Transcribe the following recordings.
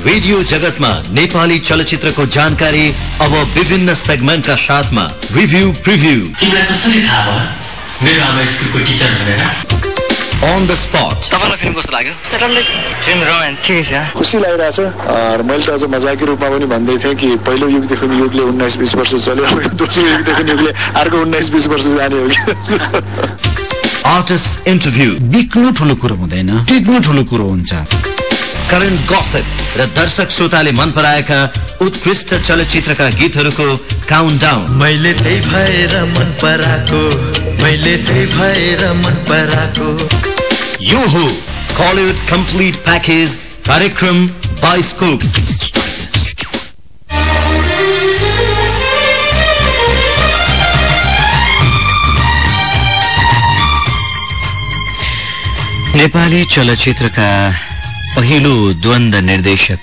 Radio जगतमा नेपाली चलचित्रको जानकारी अब विभिन्न सेगमेन्टका साथमा। Review preview on the spot तपाईँलाई फिल्म कस्तो लाग्यो? फिल्म ठिकै छ। खुसी लागिरहेछ। र मैले त अझ मजाकी रूपमा पनि भन्दै थिएँ कि पहिलो युगदेखि युगले उन्नाइस बिस वर्ष चल्यो। दोस्रो युगदेखि युगले अर्को उन्नाइस बिस वर्ष जाने हो कि? आर्टिस्ट इन्टरभ्यू बिक्नु ठुलो कुरो हुँदैन। टिक्नु ठुलो कुरो हुन्छ। करेन्ट गसेप र दर्शक श्रोताले मन पराएका उत्कृष्ट चलचित्रका गीतहरूको काउन्ट डाउन मैले त्यही भएर मन पराएको मैले त्यही भएर मन पराएको। यो हो कलिउड कम्प्लिट प्याकेज कार्यक्रम बाइस्कोप नेपाली चलचित्रका पहिलो द्वन्द निर्देशक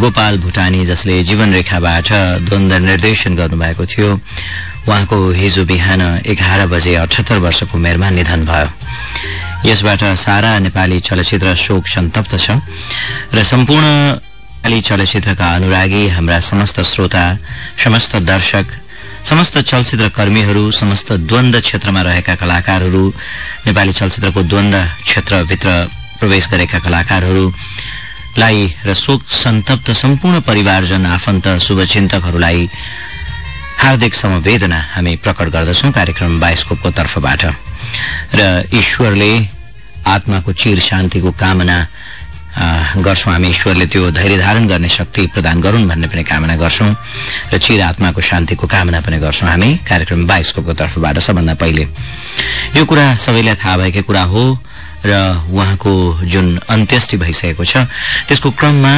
गोपाल भुटानी जसले जीवन रेखाबाट द्वन्द निर्देशन गर्नुभएको थियो। उहाँको हिजो बिहान एघार बजे अठहत्तर वर्षको उमेरमा निधन भयो। यसबाट सारा नेपाली चलचित्र शोक सन्तप्त छ र सम्पूर्ण नेपाली चलचित्रका अनुरागी हाम्रा समस्त श्रोता समस्त दर्शक समस्त चलचित्र कर्मीहरू समस्त द्वन्द क्षेत्रमा रहेका कलाकारहरू नेपाली चलचित्रको द्वन्द क्षेत्रभित्र प्रवेश गरेका कलाकारहरूलाई र शोक सन्तप्त सम्पूर्ण परिवारजन आफन्त शुभचिन्तकहरूलाई हार्दिक समवेदना हामी प्रकट गर्दछौं कार्यक्रम बायोस्कोपको तर्फबाट। र ईश्वरले आत्माको चिर शान्तिको कामना गर्छौं हामी। ईश्वरले त्यो धैर्य धारण गर्ने शक्ति प्रदान गरून् भन्ने पनि कामना गर्छौं र चिर आत्माको शान्तिको कामना पनि गर्छौं हामी। कार्यक्रम बायोस्कोपको तर्फबाट सबभन्दा पहिले यो कुरा सबैलाई थाहा भएकै कुरा हो। र उहाँको जुन अन्त्येष्टि भइसकेको छ त्यसको क्रममा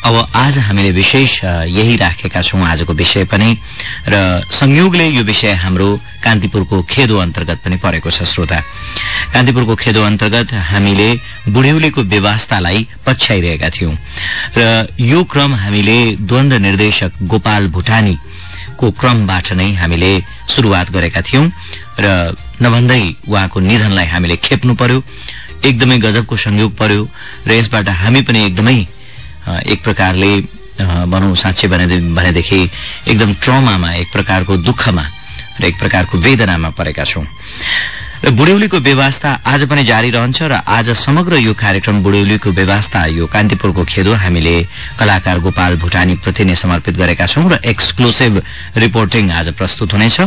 अब आज हामीले विशेष यही राखेका छौं आजको विषय पनि। र संयोगले यो विषय हाम्रो कान्तिपुरको खेदो अन्तर्गत पनि परेको छ श्रोता। कान्तिपुरको खेदो अन्तर्गत हामीले बुढ्यौलीको व्यवस्थालाई पछ्याइरहेका थियौं। र यो क्रम हामीले द्वन्द निर्देशक गोपाल भूटानीको क्रमबाट नै हामीले शुरूआत गरेका थियौं। र नभन्दै उहाँको निधनलाई हामीले खेप्नु पर्यो। एकदमै गजबको संयोग पर्यो र यसबाट हामी पनि एकदमै एक प्रकारले भनौँ साँच्चै भनेदेखि एकदम ट्रमामा एक प्रकारको दुःखमा र एक प्रकारको वेदनामा परेका छौं। र बुढ्यौलीको व्यवस्था आज पनि जारी रहन्छ र आज समग्र यो कार्यक्रम बुढ्यौलीको व्यवस्था यो कान्तिपुरको खेदो हामीले कलाकार गोपाल भूटानी प्रति नै समर्पित गरेका छौं र एक्सक्लुसिभ रिपोर्टिङ आज प्रस्तुत हुनेछ।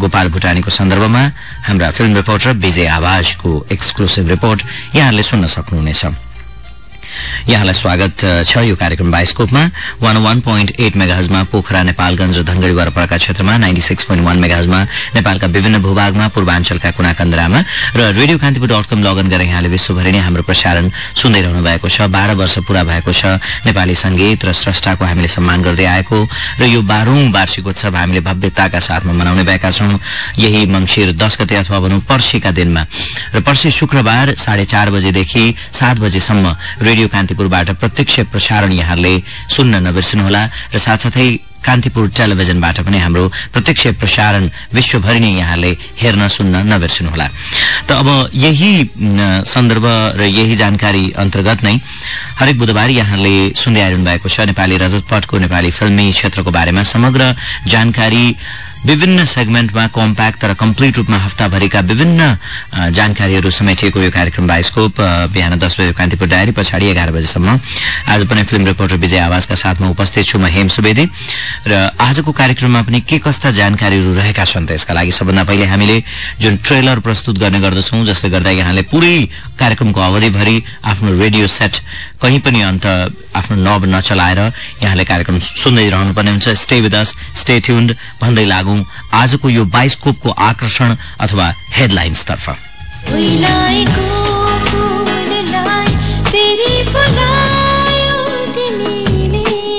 गोपाल भूटानीको सन्दर्भमा हाम्रा फिल्म रिपोर्टर विजय आवाजको एक्सक्लुसिभ रिपोर्ट यहाँहरूले सुन्न सक्नुहुनेछ। यहाँलाई स्वागत छ यो कार्यक्रम बाइस्कोपमा। वान वान पोइन्ट एट मेगाहजमा पोखरा नेपालगंज र धनगढ़ी वरपरका क्षेत्रमा नाइन्टी सिक्स पोइन्ट वान मेगाहजमा नेपालका विभिन्न भूभागमा पूर्वाञ्चलका कुना कन्दरामा र रेडियो कान्तिपुर डट कम लगन गरेर यहाँले विश्वभरि नै हाम्रो प्रसारण सुन्दै रहनु भएको छ। बाह्र वर्ष पूरा भएको छ नेपाली संगीत र स्रष्टाको हामीले सम्मान गर्दै आएको र यो बाह्रौं वार्षिकोत्सव हामीले भव्यताका साथमा मनाउने भएका छौं। यही मंगिर दश गते अथवा भनौं पर्सीका दिनमा। र पर्सी शुक्रबार साढे चार बजेदेखि सात बजेसम्म रेडियो कान्तिपुरबाट प्रत्यक्ष प्रसारण यहाँले सुन्न नबिर्सनुहोला र साथसाथै कान्तिपुर टेलिभिजनबाट पनि हाम्रो प्रत्यक्ष प्रसारण विश्वभरि नै यहाँले हेर्न सुन्न नबिर्सनुहोला। त अब यही सन्दर्भ र यही जानकारी अन्तर्गत नै हरेक बुधबार यहाँले सुन्दै आइरहनु भएको छ नेपाली रजतपटको नेपाली फिल्मी क्षेत्रको बारेमा समग्र जानकारी विभिन्न सेगमेन्टमा कम्प्याक्ट तर कम्प्लिट रूपमा हप्ताभरिका विभिन्न जानकारीहरू समेटिएको यो कार्यक्रम बाइस्कोप बिहान दस बजे कान्तिपुर डायरी पछाडि एघार बजेसम्म। आज पनि फिल्म रिपोर्टर विजय आवाजका साथमा उपस्थित छु म हेम सुवेदी। र आजको कार्यक्रममा पनि के कस्ता जानकारीहरू रहेका छन् त यसका लागि सबभन्दा पहिले हामीले जुन ट्रेलर प्रस्तुत गर्ने गर्दछौं जसले गर्दा यहाँले पुरै कार्यक्रमको अवधिभरि आफ्नो रेडियो सेट कहीँ पनि अन्त आफ्नो नब नचलाएर यहाँले कार्यक्रम सुन्दै रहनुपर्ने हुन्छ। Stay with us stay tuned भन्दै लागौं आजको यो बाइस्कोपको आकर्षण अथवा हेडलाइन्स तर्फ।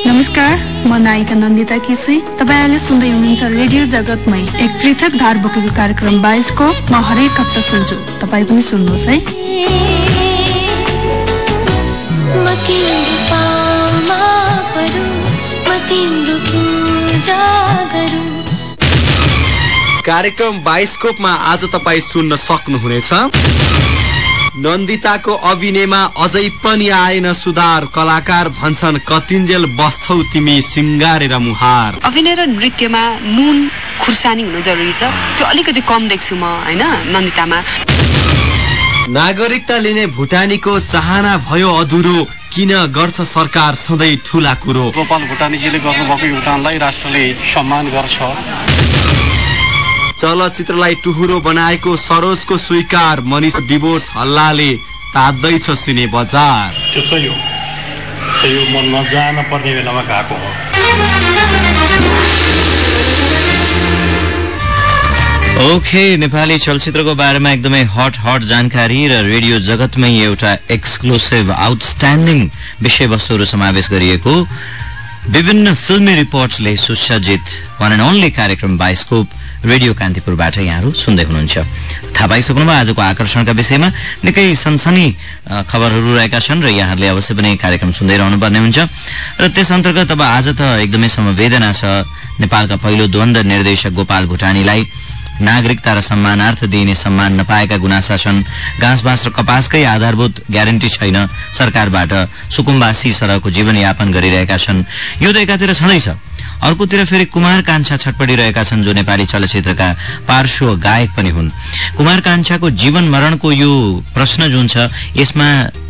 नमस्कार म नायिका नन्दिता केसी। तपाईँहरूले सुन्दै हुनुहुन्छ रेडियो जगतमै एक पृथक धार बोकेको कार्यक्रम बाइसको म हरेक हप्ता सुन्छु। तपाईँ पनि सुन्नुहोस् है। कार्यक्रम बाइस्कोपमा आज तपाईँ सुन्न सक्नुहुनेछ। नन्दिताको अभिनयमा अझै पनि आएन सुधार कलाकार भन्छन् कतिन्जेल बस्छौ तिमी सिङ्गारेर मुहार। अभिनय र नृत्यमा नुन खुर्सानी हुनु जरुरी छ। त्यो अलिकति कम देख्छु म होइन नन्दितामा। नागरिकता लिने भुटानीको चाहना भयो अधुरो किन गर्छ सरकार सधैँ ठुला कुरो? गोपाल भुटानीजीले गर्नुभएको योगदानलाई राष्ट्रले सम्मान गर्छ। चलचित्रलाई टुहुरो बनाएको सरोजको स्वीकार मनिष डिभोर्स हल्लाले तात्दैछ सिने बजार। त्यसै हो म नजान पर्ने बेलामा गएको हो। ओके नेपाली चलचित्रको बारेमा एकदमै हट हट जानकारी र रेडियो जगतमै एउटा एक्सक्लुसिभ आउटस्ट्यान्डिङ विषयवस्तुहरू समावेश गरिएको विभिन्न फिल्मी रिपोर्ट्सले सुसज्जित वान एन्ड ओन्ली कार्यक्रम बाइस्कोप रेडियो कान्तिपुरबाट यहाँहरू सुन्दै हुनुहुन्छ। थाहा पाइसक्नुभयो आजको आकर्षणका विषयमा निकै सनसनी खबरहरू रहेका छन् र यहाँहरूले अवश्य पनि कार्यक्रम सुन्दै रहनुपर्ने हुन्छ। र त्यस अन्तर्गत अब आज त एकदमै समवेदना छ। नेपालका पहिलो द्वन्द निर्देशक गोपाल भुटानीलाई नागरिकता र सम्मानार्थ दिइने सम्मान नपाएका गुनासा छन्। घाँसबाँस र कपासकै आधारभूत ग्यारेन्टी छैन। सरकारबाट सुकुम्बासी सरहको जीवनयापन गरिरहेका छन्। यो त एकातिर छँदैछ। अर्कोतिर फेरि कुमार कान्छा छटपटिरहेका छन् जो नेपाली चलचित्रका पार्श्व गायक पनि हुन्। कुमार कान्छाको जीवन मरणको यो प्रश्न जुन छ यसमा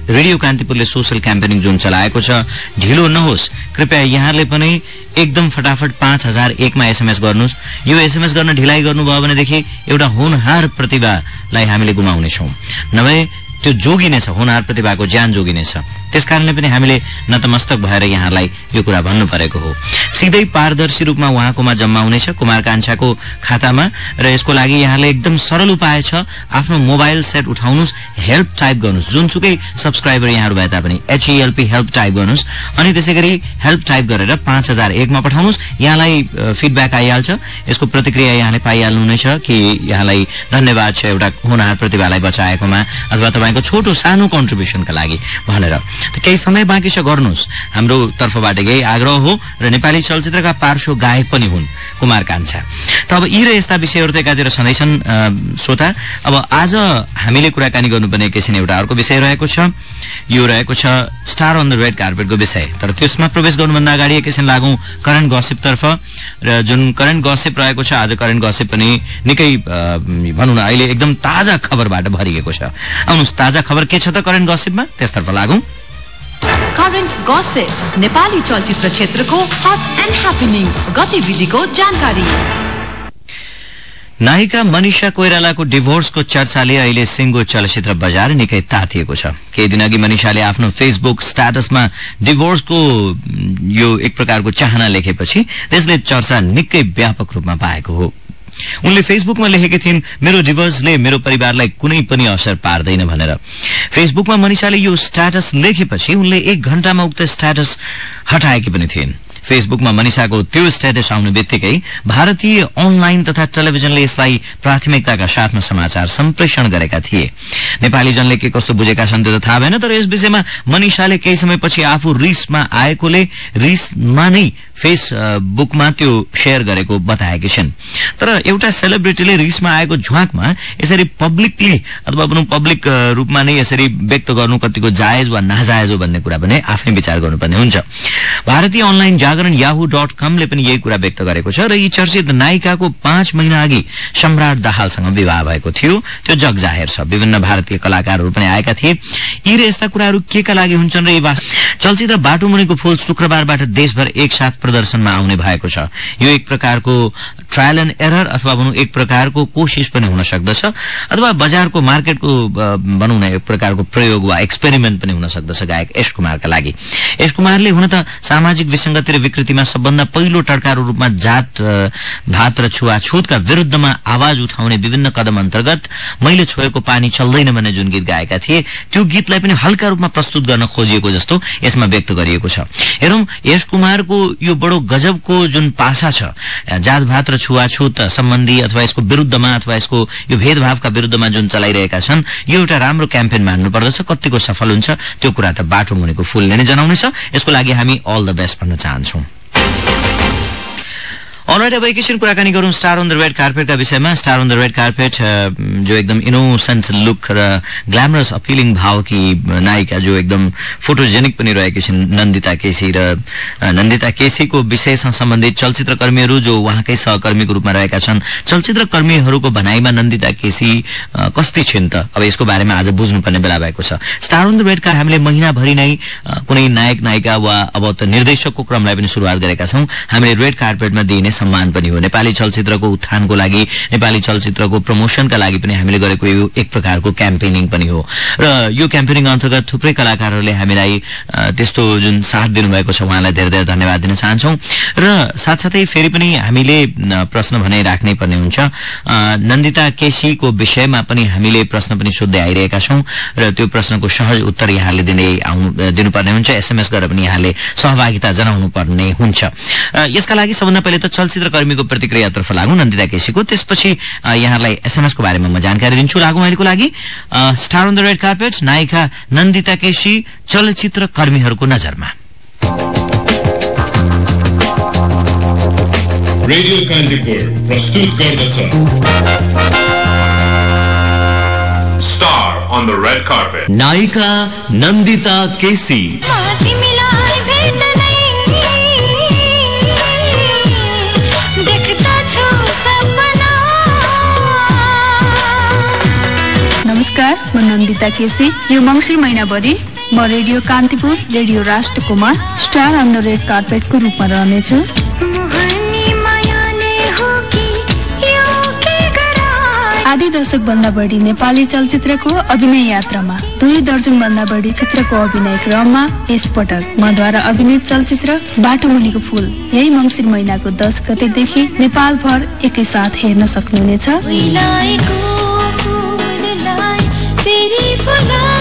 रेडियो कान्तिपुरले सोशल क्याम्पेनिङ जुन चलाएको छ ढिलो नहोस्। कृपया यहाँले पनि एकदम फटाफट पाँच हजार एकमा एसएमएस गर्नुहोस्। यो एसएमएस गर्न ढिलाइ गर्नुभयो भनेदेखि एउटा होनहार प्रतिभालाई हामीले गुमाउनेछौँ। नभए त्यो जोगिनेछ होनहार प्रतिभाको ज्यान जोगिनेछ। त्यसकारणले पनि हामीले नतमस्तक भएर यहाँलाई यो कुरा भन्नु परेको हो। सिधै पारदर्शी रूपमा उहाँकोमा जम्मा हुनेछ कुमार कान्छाको खातामा र यसको लागि यहाँले एकदम सरल उपाय छ। आफ्नो मोबाइल सेट उठाउनुहोस् हेल्प टाइप गर्नुहोस्। जुनसुकै सब्सक्राइबर यहाँहरू भए तापनि एचइएलपी हेल्प टाइप गर्नुहोस्। अनि त्यसै गरी हेल्प टाइप गरेर पाँच हजार एकमा पठाउनुहोस्। यहाँलाई फिडब्याक आइहाल्छ। यसको प्रतिक्रिया यहाँले पाइहाल्नुहुनेछ कि यहाँलाई धन्यवाद छ एउटा होनहार प्रतिभालाई बचाएकोमा अथवा तपाईँको छोटो सानो कन्ट्रिब्युसनका लागि भनेर। केही समय बाँकी छ गर्नुहोस्। हाम्रो तर्फबाट यही आग्रह हो र नेपाली चलचित्रका पार्श्व गायक पनि हुन् कुमार कान्छा। त अब यी र यस्ता विषयहरू त एकातिर छँदैछन् श्रोता। अब आज हामीले कुराकानी गर्नुपर्ने एकैछिन एउटा अर्को विषय रहेको छ। यो रहेको छ स्टार अन द रेड कार्पेटको विषय। तर त्यसमा प्रवेश गर्नुभन्दा अगाडि एकैछिन लागौं करेन्ट गसिपतर्फ र जुन करेन्ट गसिप रहेको छ आज करेन्ट गसिप पनि निकै भनौँ न अहिले एकदम ताजा खबरबाट भरिएको छ। आउनुहोस् ताजा खबर के छ त करेन्ट गसिपमा त्यसतर्फ लागौं। करेन्ट गसिप नेपाली चलचित्र क्षेत्रको हट एन्ड ह्यापनिङ गतिविधिको जानकारी नायिका मनिषा कोइरालाको डिभोर्सको चर्चाले अहिले सिङ्गो चलचित्र बजार निकै तातिएको छ। केही दिन अघि मनिषाले आफ्नो फेसबुक स्ट्याटसमा डिभोर्सको यो एक प्रकारको चाहना लेखेपछि त्यसले चर्चा निकै व्यापक रूपमा पाएको हो। उनले फेसबुकमा लेखेकी थिइन् मेरो डिभोर्सले मेरो परिवारलाई कुनै पनि असर पार्दैन भनेर। फेसबुकमा मनिषाले यो स्ट्याटस लेखेपछि उनले एक घण्टामा उक्त स्ट्याटस हटाएकी पनि थिइन्। फेसबुकमा मनिषाको त्यो स्ट्याटस आउने बित्तिकै भारतीय अनलाइन तथा टेलिभिजनले यसलाई प्राथमिकताका साथमा समाचार सम्प्रेषण गरेका थिए। नेपाली जनले के कस्तो बुझेका छन् त्यो त थाहा भएन तर यस विषयमा मनिषाले केही समयपछि आफू रिसमा आएकोले रिसमा नै फेसबुकमा त्यो शेयर गरेको बताएकी छिन्। तर एउटा सेलिब्रिटीले रिसमा आएको झ्वाकमा यसरी पब्लिकली अथवा पब्लिक रूपमा नै यसरी व्यक्त गर्नु कतिको जायज वा नाजायज हो भन्ने कुरा पनि आफै विचार गर्नुपर्ने हुन्छ। भारतीय अनलाइन जागरण याहू डट कमले पनि यही कुरा व्यक्त गरेको छ र यी चर्चित नायिकाको पाँच महिना अघि सम्राट दाहालसँग विवाह भएको थियो। त्यो जग जाहेर छ। विभिन्न भारतीय कलाकारहरू पनि आएका थिए। यी र यस्ता कुराहरू के का लागि हुन्छन् र यी चलचित्र बाटोमुनिको फूल शुक्रबारबाट देशभर एकसाथ प्रदर्शनमा आउने भएको छ। यो एक प्रकारको ट्रायल एन्ड एरर अथवा भनौँ एक प्रकारको कोशिश पनि हुन सक्दछ अथवा बजारको मार्केटको भनौँ न एक प्रकारको प्रयोग वा एक्सपेरिमेन्ट पनि हुन सक्दछ गायक यश कुमारका लागि। यश कुमारले हुन त सामाजिक विसङ्गति र विकृतिमा सबभन्दा पहिलो टड्कारो रूपमा जात भात र छुवाछुतका विरुद्धमा आवाज उठाउने विभिन्न कदम अन्तर्गत मैले छोएको पानी चल्दैन भन्ने जुन गीत गाएका थिए त्यो गीतलाई पनि हल्का रूपमा प्रस्तुत गर्न खोजिएको जस्तो यसमा व्यक्त गरिएको छ। हेरौँ यश कुमारको यो बडो गजबको जुन पासा छ अ, जात भात र छुवाछुत सम्बन्धी अथवा यसको विरुद्धमा अथवा यसको यो भेदभावका विरुद्धमा जुन चलाइरहेका छन् यो एउटा राम्रो क्याम्पेन मान्नु पर्दछ। कतिको सफल हुन्छ त्यो कुरा त बाटो मुनिको फूलले नै जनाउनेछ। यसको लागि हामी अल द बेस्ट भन्न चाहन्छौं। अलराइट अब एकैछिन कुराकानी गरौँ। स्टार अन द रेड कार्पेटका विषयमा। Star on the red carpet जो एकदम इनोसेन्ट लुक र ग्ल्यामरस अपिलिङ भावकी नायिका जो एकदम फोटोजेनिक पनि रहेकी छिन् नन्दिता केसी र नन्दिता केसीको विषयसँग सम्बन्धित चलचित्र कर्मीहरू जो उहाँकै सहकर्मीको रूपमा रहेका छन्। चलचित्र कर्मीहरूको भनाइमा नन्दिता केसी कस्ती छिन् त? अब यसको बारेमा आज बुझ्नुपर्ने बेला भएको छ। Star on the red card हामीले महिनाभरि नै कुनै नायक नायिका वा अब त निर्देशकको क्रमलाई पनि शुरूआत गरेका छौं। हामीले रेड कार्पेटमा दिइने सम्मान पनि हो। नेपाली चलचित्रको उत्थानको लागि नेपाली चलचित्रको प्रमोसनका लागि पनि हामीले गरेको यो एक प्रकारको क्याम्पेनिङ पनि हो। र यो क्याम्पेनिङ अन्तर्गत थुप्रै कलाकारहरूले हामीलाई त्यस्तो जुन साथ दिनुभएको छ उहाँलाई धेरै धेरै धन्यवाद दिन चाहन्छौं। र साथसाथै फेरि पनि हामीले प्रश्न भने राख्नै पर्ने हुन्छ। नन्दिता केसीको विषयमा पनि हामीले प्रश्न पनि सोध्दै आइरहेका छौं र त्यो प्रश्नको सहज उत्तर यहाँले दिने दिनुपर्ने हुन्छ। एसएमएस गरेर पनि यहाँले सहभागिता जनाउनु पर्ने हुन्छ। यसका लागि सबभन्दा पहिले त चलचित्र कर्मीको प्रतिक्रियातर्फ लागौं। नन्दिता केसीको। त्यसपछि यहाँलाई एसएमएसको बारेमा म जानकारी दिन्छु। लागौं अहिलेको लागि a, star on the red carpet नायिका नन्दिता केसी चलचित्र कर्मीहरूको नजरमा। रेडियो कान्तिपुर प्रस्तुत गर्दछ। Star on the red carpet. नायिका नन्दिता केसी। नन्दिता केसी यो मङ्सिर महिनाभरि म रेडियो कान्तिपुर रेडियो राष्ट्रकोमा स्टार अन द रेड कार्पेटको रूपमा रहनेछु। आधी दशक भन्दा बढी नेपाली चलचित्रको अभिनय यात्रामा दुई दर्जन भन्दा बढी चित्रको अभिनय क्रममा यसपटक मद्वारा अभिनीत चलचित्र बाटो मुनिको फूल यही मङ्सिर महिनाको दस गतेदेखि नेपालभर एकैसाथ हेर्न सक्नुहुनेछ। फेरि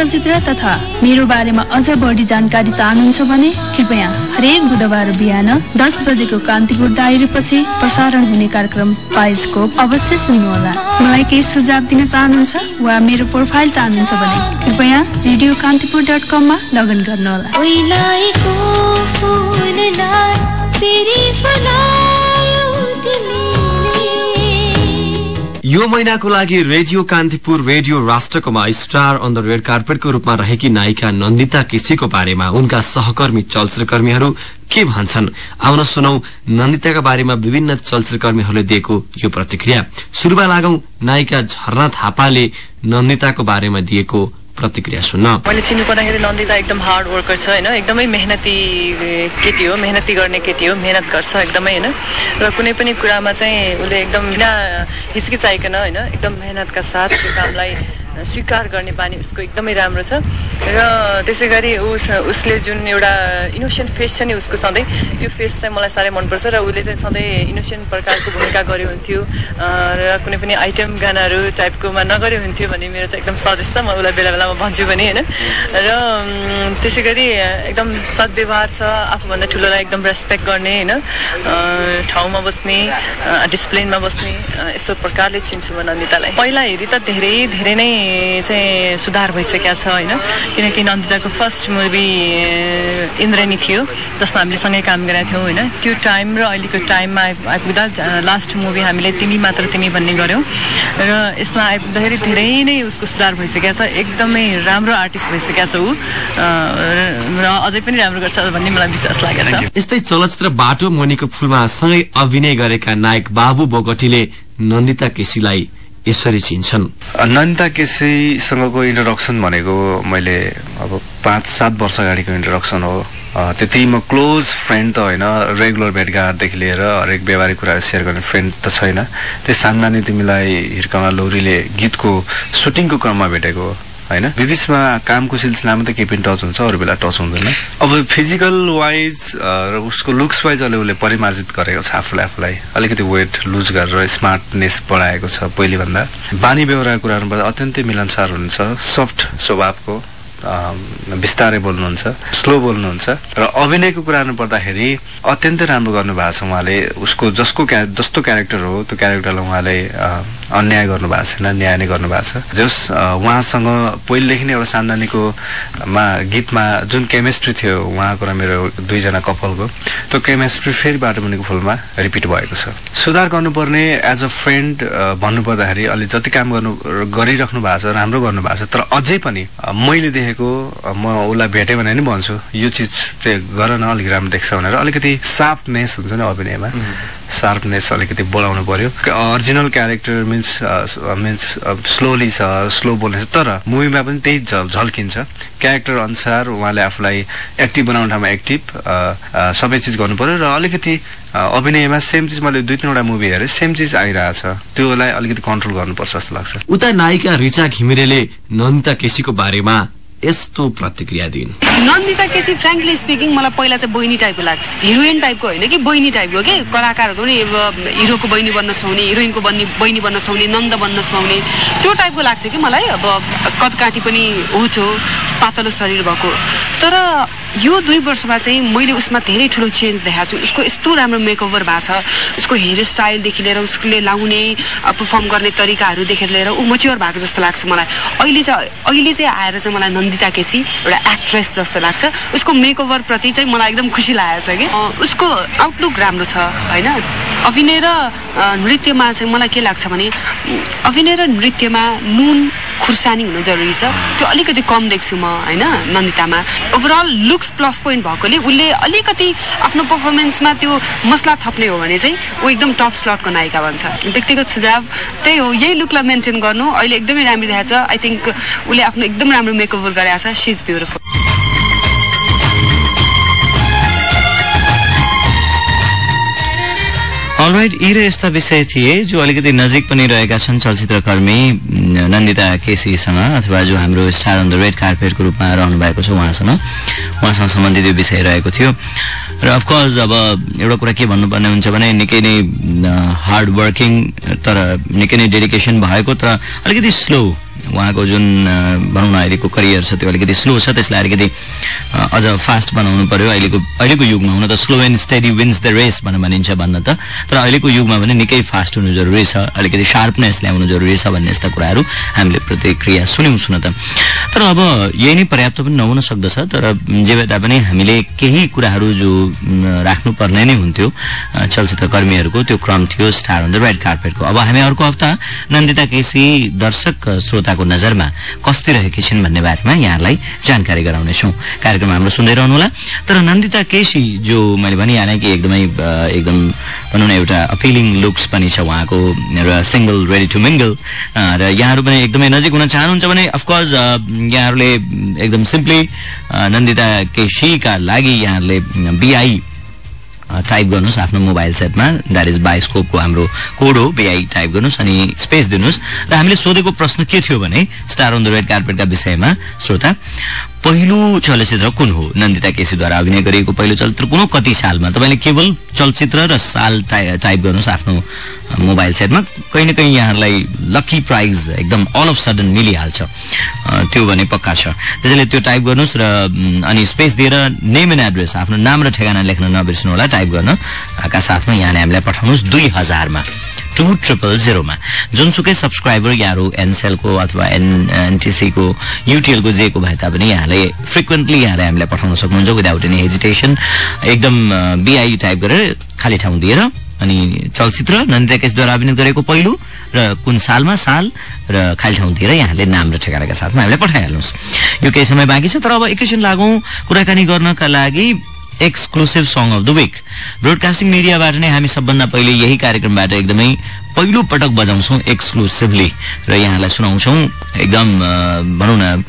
चलचित्र तथा मेरो बारेमा अझ बढी जानकारी चाहनुहुन्छ भने कृपया हरेक बुधबार बिहान दस बजेको कान्तिपुर डायरी पछि प्रसारण हुने कार्यक्रम बाइस्कोप अवश्य सुन्नुहोला। मलाई केही सुझाव दिन चाहनुहुन्छ वा मेरो प्रोफाइल चाहनुहुन्छ भने कृपया रेडियो कान्तिपुर डट कममा लगइन गर्नुहोला। यो महिनाको लागि रेडियो कान्तिपुर रेडियो राष्ट्रकोमा स्टार अन द रेड कार्पेटको रूपमा रहेकी नायिका नन्दिता केसीको बारेमा उनका सहकर्मी चलचित्रकर्मीहरू के भन्छन्? आउन सुनौ नन्दिताका बारेमा विभिन्न चलचित्रकर्मीहरूले दिएको यो प्रतिक्रिया। सुरुमा लागौं नायिका झरना थापाले नन्दिताको बारेमा दिएको प्रतिक्रिया सुन्न। मैले चिन्नु पर्दाखेरि नन्दिता एकदम हार्ड वर्कर छ होइन? एकदमै मेहनती केटी हो मेहनती गर्ने केटी हो मेहनत गर्छ एकदमै होइन? र कुनै पनि कुरामा चाहिँ उसले एकदम बिना हिचकिचाइकन होइन? एकदम मेहनतका साथ त्यो कामलाई स्वीकार गर्ने बानी उसको एकदमै राम्रो छ। र त्यसै गरी उस उसले जुन एउटा इनोसेन्ट फेस छ नि उसको सधैँ त्यो फेस चाहिँ मलाई साह्रै मनपर्छ र उसले चाहिँ सधैँ इनोसेन्ट प्रकारको भूमिका गरे हुन्थ्यो र कुनै पनि आइटम गानाहरू टाइपकोमा नगरे हुन्थ्यो भन्ने मेरो चाहिँ एकदम सजेस्ट छ। म उसलाई बेला बेलामा भन्छु पनि होइन? र त्यसै गरी एकदम सद्व्यवहार छ आफूभन्दा ठुलोलाई एकदम रेस्पेक्ट गर्ने होइन? ठाउँमा बस्ने डिसिप्लिनमा बस्ने यस्तो प्रकारले चिन्छु म नन्दितालाई। पहिला हेरी त धेरै धेरै नै चाहिँ सुधार भइसकेको छ होइन। किनकि नन्दिताको फर्स्ट मुभी इन्द्रेणी थियो जसमा हामीले सँगै काम गरेका थियौँ होइन। त्यो टाइम र अहिलेको टाइममा आइ- आइपुग्दा लास्ट मुभी हामीले तिमी मात्र तिमी भन्ने गऱ्यौँ। र यसमा आइपुग्दाखेरि धेरै नै उसको सुधार भइसकेको छ। एकदमै राम्रो आर्टिस्ट भइसकेको छ ऊ। र अझै पनि राम्रो गर्छ भन्ने मलाई विश्वास लागेको छ। यस्तै चलचित्र बाटो मुनिको फूलमा सँगै अभिनय गरेका नायक बाबु बोगटीले नन्दिता केसीलाई यसरी चिन्छन्। नन्दिता केसीसँगको इन्ट्रोडक्सन भनेको मैले अब पाँच सात वर्ष अगाडिको इन्ट्रोडक्सन हो। त्यति म क्लोज फ्रेन्ड त होइन रेगुलर भेटघाटदेखि लिएर हरेक व्यवहारिक कुराहरू सेयर गर्ने फ्रेन्ड त छैन। त्यस सामना तिमीलाई हिर्कामा लौरीले गीतको सुटिङको क्रममा भेटेको हो। होइन? बिबिचमा कामको सिलसिलामा त केही पनि टच हुन्छ अरू बेला टच हुँदैन। अब फिजिकल वाइज र उसको लुक्स वाइज अहिले उसले परिमार्जित गरेको छ आफूलाई आफूलाई। अलिकति वेट लुज गरेर स्मार्टनेस बढाएको छ पहिलेभन्दा। बानी बेहोराको कुराहरूबाट अत्यन्तै मिलनसार हुनुहुन्छ सफ्ट स्वभावको बिस्तारै बोल्नुहुन्छ स्लो बोल्नुहुन्छ। र अभिनयको कुरा पर्दाखेरि अत्यन्तै राम्रो गर्नुभएको छ उहाँले। उसको जसको क्या जस्तो क्यारेक्टर हो त्यो क्यारेक्टरलाई उहाँले अन्याय गर्नुभएको छैन न्याय नै गर्नुभएको छ। जस उहाँसँग पहिलेदेखि नै एउटा सान्दानीको मा गीतमा जुन केमिस्ट्री थियो उहाँको र मेरो दुईजना कपलको त्यो केमिस्ट्री फेरि बाटो मुनिको फुलमा रिपिट भएको छ। सुधार गर्नुपर्ने एज अ फ्रेन्ड भन्नुपर्दाखेरि अलि जति काम गर्नु गरिराख्नु भएको छ राम्रो गर्नु भएको छ तर अझै पनि मैले देखेको म उसलाई भेटेँ भने नि भन्छु यो चिज चाहिँ गर न अलिक राम्रो देख्छ भनेर। अलिकति सार्पनेस हुन्छ नि अभिनयमा। सार्पनेस अलिकति बढाउनु पर्यो। Original character means means slowly छ स्लो बोल्ने छ तर मुभीमा पनि त्यही झल्किन्छ। क्यारेक्टर अनुसार उहाँले आफूलाई एक्टिभ बनाउने ठाउँमा एक्टिभ सबै चिज गर्नु पर्यो र अलिकति अभिनयमा सेम चिज मैले दुई तिनवटा मुभी हेरेँ सेम चिज आइरहेछ। त्योलाई अलिकति कन्ट्रोल गर्नुपर्छ जस्तो लाग्छ। उता नायिका रिचा घिमिरेले नन्दिता केसीको बारेमा यस्तो प्रतिक्रिया दिइन्। नन्दिता केसी फ्रेङ्कली स्पिकिङ मलाई पहिला चाहिँ बहिनी टाइपको लाग्थ्यो। हिरोइन टाइपको होइन कि बहिनी टाइपको के? कलाकारहरूको पनि अब हिरोको बहिनी बन्न सुहाउने हिरोइनको बन्नी बहिनी बन्न सुहाउने नन्द बन्न सुहाउने। त्यो टाइपको लाग्थ्यो कि मलाई अब कदकाठी पनि होचो पातलो शरीर भएको। तर यो दुई वर्षमा चाहिँ मैले उसमा धेरै ठुलो चेन्ज देखाएको छु। उसको यस्तो राम्रो मेकओभर भएको छ। उसको हेयर स्टाइलदेखि लिएर उसले लाउने पर्फर्म गर्ने तरिकाहरूदेखि लिएर ऊ मच्योर भएको जस्तो लाग्छ मलाई। अहिले चाहिँ अहिले चाहिँ आएर चाहिँ मलाई नन्दिता केसी एउटा एक्ट्रेस जस्तो लाग्छ। उसको मेकओभर प्रति चाहिँ मलाई एकदम खुसी लागेको छ कि। उसको आउटलुक राम्रो छ होइन? अभिनय र नृत्यमा चाहिँ मलाई के लाग्छ भने अभिनय र नृत्यमा नुन खुर्सानी हुनु जरुरी छ। त्यो अलिकति कम देख्छु म होइन नन्दितामा। ओभरअल लुक्स प्लस पोइन्ट भएकोले उसले अलिकति आफ्नो पर्फर्मेन्समा त्यो मसला थप्ने हो भने चाहिँ ऊ एकदम टप स्लटको नायिका भन्छ व्यक्तिगत सुझाव त्यही हो यही लुकलाई मेन्टेन गर्नु। अहिले एकदमै राम्रो देखाएको छ। आई थिङ्क उसले आफ्नो एकदम राम्रो मेकओभर गरेको छ। सी इज ब्युटिफुल अलराइट यी र यस्ता विषय थिए जो अलिकति नजिक पनि रहेका छन् चलचित्रकर्मी नन्दिता केसीसँग अथवा जो हाम्रो स्टार अन द रेड कार्पेटको रूपमा रहनु भएको छ उहाँसँग। उहाँसँग सम्बन्धित यो विषय रहेको थियो। र अफकोर्स अब एउटा कुरा के भन्नुपर्ने हुन्छ भने निकै नै हार्ड वर्किङ तर निकै नै डेडिकेसन भएको तर अलिकति स्लो उहाँको जुन भनौँ न अहिलेको करियर छ त्यो अलिकति स्लो छ त्यसलाई अलिकति अझ फास्ट बनाउनु पर्यो। अहिलेको अहिलेको युगमा हुन त slow and steady wins the race भनेर भनिन्छ भन्न त। तर अहिलेको युगमा पनि निकै फास्ट हुनु जरुरी छ अलिकति शार्पनेस ल्याउनु जरुरी छ भन्ने यस्ता कुराहरू हामीले प्रतिक्रिया सुन्यौँ सुन त। तर अब यही नै पर्याप्त पनि नहुन सक्दछ तर जे भए तापनि हामीले केही कुराहरू जो राख्नुपर्ने नै हुन्थ्यो चलचित्रकर्मीहरूको त्यो क्रम थियो स्टार अन रेड कार्पेटको अब हामी अर्को हप्ता नन्दिता केसी दर्शक अ, श्रोताको नजरमा कस्ती रहेकी छिन् भन्ने बारेमा यहाँलाई जानकारी गराउनेछौँ। कार्यक्रम हाम्रो सुन्दै रहनुहोला तर नन्दिता केसी जो मैले भनिहालेँ कि एकदमै एकदम भनौँ न एउटा अपिलिङ लुक्स पनि छ उहाँको र सिङ्गल रेडी टु मिङ्गल र यहाँहरू पनि एकदमै नजिक हुन चाहनुहुन्छ भने अफकोर्स यहाँहरूले एकदम सिम्पली नन्दिता केसीका लागि यहाँहरूले बिआई टाइप गर्नुहोस् आफ्नो मोबाइल सेटमा द्याट इज बायोस्कोपको हाम्रो कोड हो बिआई टाइप गर्नुहोस् अनि स्पेस दिनुहोस्। र हामीले सोधेको प्रश्न के थियो भने स्टार अन द रेड कार्पेटका विषयमा श्रोता पहिलो चलचित्र कुन हो? नन्दिता केसीद्वारा अभिनय गरिएको पहिलो चलचित्र कुन हो? कति सालमा? तपाईँले केवल चलचित्र र साल टाइ- टाइप गर्नुहोस् आफ्नो मोबाइल सेटमा। कहीँ न कहीँ यहाँहरूलाई लकी प्राइज एकदम अल अफ सडन मिलिहाल्छ। त्यो भने पक्का छ। त्यसैले त्यो टाइप गर्नुहोस् र अनि स्पेस दिएर नेम एन्ड एड्रेस आफ्नो नाम र ठेगाना लेख्न नबिर्सनु होला टाइप गर्न। का साथमा यहाँले हामीलाई पठाउनुहोस् दुई हजारमा। टू ट्रिपल जिरोमा जुनसुकै सब्सक्राइबर यहाँहरू एनसेलको अथवा एन एनटिसीको युटिएलको जेको भए तापनि यहाँले फ्रिक्वेन्टली यहाँले हामीलाई पठाउन सक्नुहुन्छ विदाउट एनी हेजिटेसन एकदम बिआई टाइप गरेर खाली ठाउँ दिएर अनि चलचित्र नन्दिता केसद्वारा अभिनय गरेको पहिलो र कुन सालमा साल र खाली ठाउँ दिएर यहाँले नाम र ठेगानाका साथमा हामीलाई पठाइहाल्नुहोस्। यो केही समय बाँकी छ तर अब एकैछिन लागौँ कुराकानी गर्नका लागि exclusive song of the week broadcasting मिडियाबाट नै हामी सबभन्दा पहिले यही कार्यक्रमबाट एकदमै पहिलो पटक बजाउँछौँ एक्सक्लुसिभली र यहाँलाई सुनाउँछौँ एकदम भनौँ न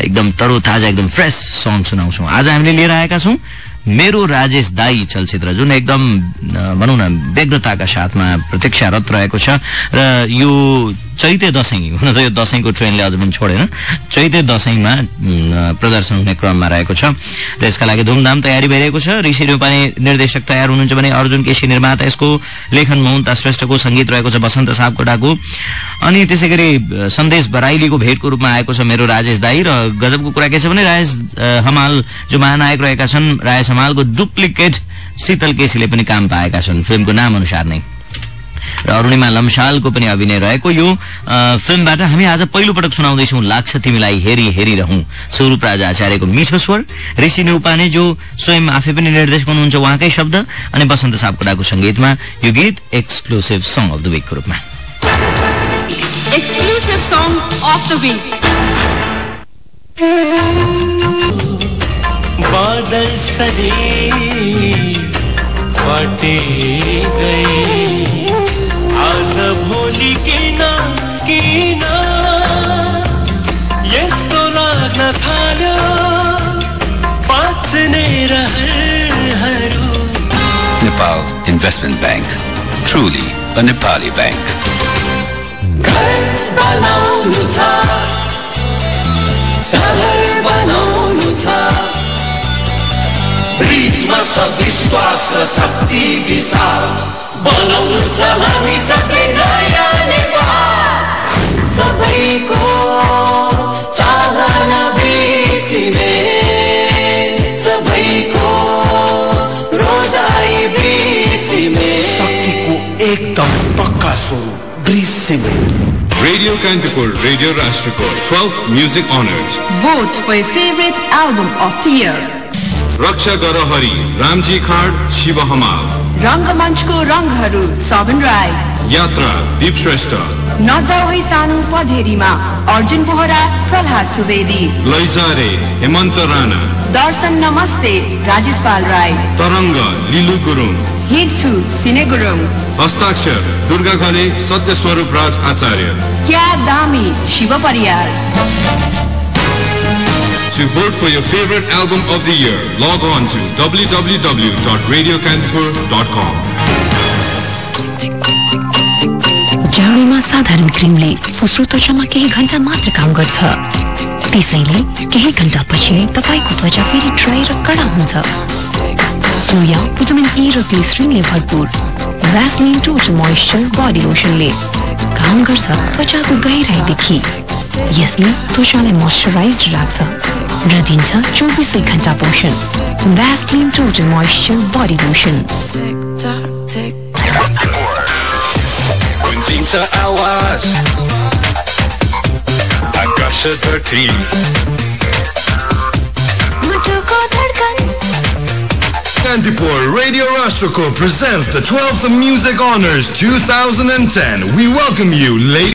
एकदम तरोताजा एकदम फ्रेस सङ सुनाउँछौँ। आज हामीले लिएर आएका छौँ मेरो राजेश दाई चलचित्र जुन एकदम भनौँ न व्यग्रताका साथमा प्रतीक्षारत रहेको छ। र यो चैते दसैँ हुन त यो दसैँको ट्रेनले अझ पनि छोडेन। चैते दसैँमा प्रदर्शन हुने क्रममा रहेको छ र यसका लागि धुमधाम तयारी भइरहेको छ। ऋषि रूपानी निर्देशक तयार हुनुहुन्छ भने अर्जुन केसी निर्माता यसको लेखन मोहन्ता श्रेष्ठको संगीत रहेको छ बसन्त सापकोटाको अनि त्यसै गरी सन्देश बराइलीको भेटको रूपमा आएको छ मेरो राजेश दाई र गजबको कुरा के छ भने राजेश हमाल जो महानायक रहेका छन् राजेश हमालको डुप्लिकेट शीतल केसीले पनि काम पाएका छन्। फिल्मको नाम अनुसार नै। र अरूणिमा लम्सालको पनि अभिनय रहेको यो फिल्मबाट हामी आज पहिलो पटक सुनाउँदैछौँ लाग्छ तिमीलाई हेरी हेरिरहँ स्वरूप राजा आचार्यको मिठो स्वर ऋषि उपाने जो स्वयं आफै पनि निर्देशक हुनुहुन्छ उहाँकै शब्द अनि बसन्त सापकोटाको संगीतमा यो गीत एक्सक्लुसिभ सङ अफ द विकको रूपमा। The week. बादल सरे बाटे गए आज भोलि किन किन यस्तो लाग्न थाल्यो पाँच्ने रहरहरू Nepal Investment Bank. Truly a Nepali bank. बनाउनु छ सहर बनाउनु छ ब्रिजमा छ विश्वास र शक्ति विशाल बनाउनु छ हामी सबै नयाँ नेपाल सबैको चाहना बेसिने सबैको रोजाइ बेसिने शक्तिको एकदम पक्का स्वरूप Radio Kantipur, Radio Rashtrikot, 12th Music Honors. Vote for your favorite album of the year. Raksha Garahari, Ramji Khad, Shiva Hamal. रङ्ग मञ्चको रङहरू सबन राई। यात्रा नजाऊ सानु पधेरीमा अर्जुन पोहरा प्रहलाद सुवेदी। लैजारे हेमन्त राणा। दर्शन नमस्ते राजेशपाल राई। तरङ्ग लिलु गुरुङ। हिट सिने गुरुङ। हस्ताक्षर दुर्गा गरे सत्य स्वरूप राज आचार्य। दामी Shiv Pariyar. To vote for your favorite album of the year, log on to www.radiokantipur.com. जाडोमा साधारण क्रिमले फुस्रो त्वचामा केही घण्टा मात्र काम गर्छ त्यसैले केही घण्टापछि नै तपाईँको त्वचा फेरि ड्राई र कडा हुन्छ सोया भिटामिन ई र ग्लिसरिनले भरपुर भ्यासलिन टोटल मोइस्चर बडी लोसनले काम गर्छ त्वचाको गहिराईदेखि यसले त्वचालाई मोइस्चराइज राख्छ र दिन्छ चौबिसै घण्टा पोषण Vaseline total moisture body lotion गुन्जिन्छ आवाज आकाश धरती मुटुको धड्कन Kantipur Radio Rashtrako presents the 12th Music Honors 2010. We welcome you, ladies.